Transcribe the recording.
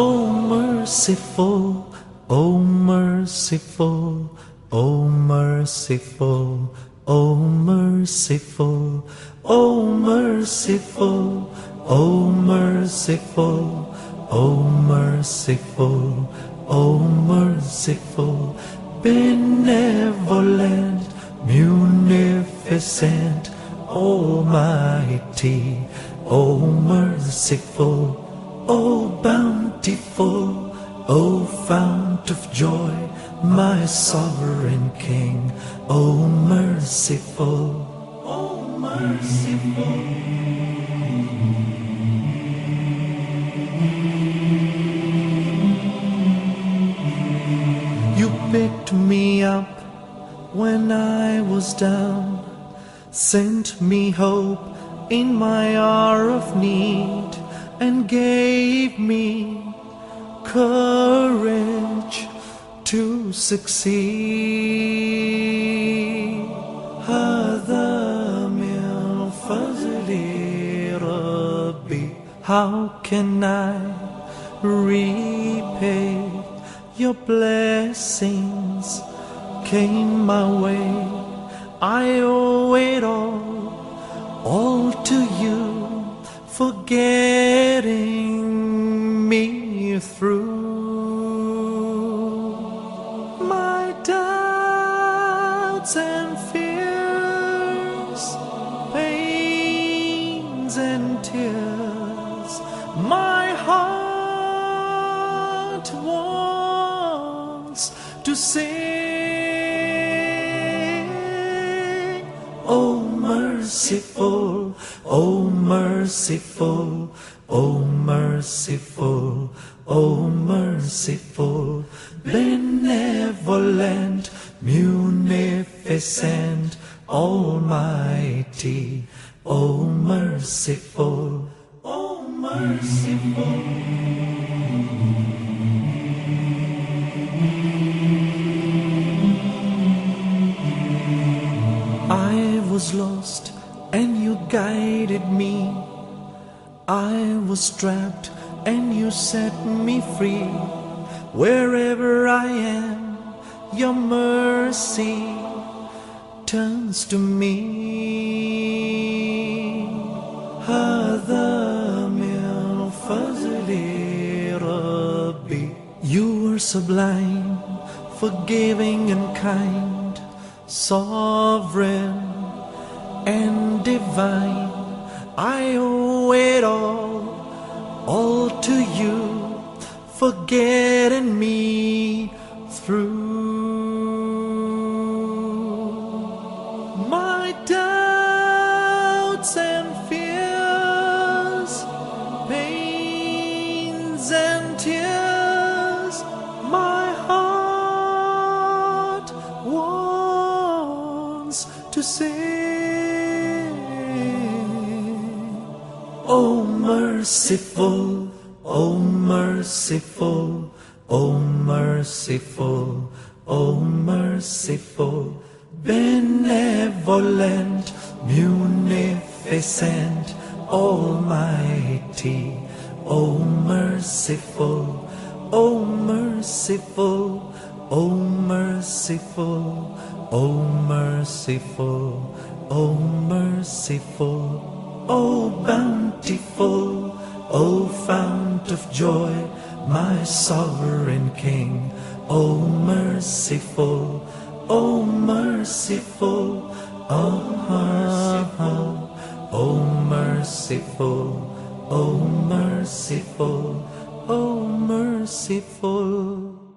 Oh merciful, oh merciful, oh merciful, oh merciful, oh merciful, oh merciful, oh merciful, oh merciful, benevolent, munificent, almighty, oh merciful, oh bountiful, oh fount of joy, my sovereign King, oh merciful, oh merciful. You picked me up when I was down, sent me hope in my hour of need, and gave me courage to succeed. هذا من فضل ربي How can I repay your blessings came my way I owe it all all to you My doubts and fears, pains and tears. My heart wants to sing. Oh merciful, oh merciful, oh merciful, munificent, almighty, oh merciful, oh merciful. I was lost and you guided me. I was trapped and you set me free. Wherever I am, your mercy turns to me. هذا من فضل ربي. You are sublime, forgiving and kind, sovereign and divine. I owe it all, all to you for getting me to sing. Oh merciful, oh merciful, oh merciful, oh merciful, benevolent, munificent, almighty, oh merciful, oh merciful, oh merciful, O merciful, O merciful. O bountiful, O fount of joy, my sovereign King, O merciful, O merciful, O merciful, O merciful, O merciful, O merciful.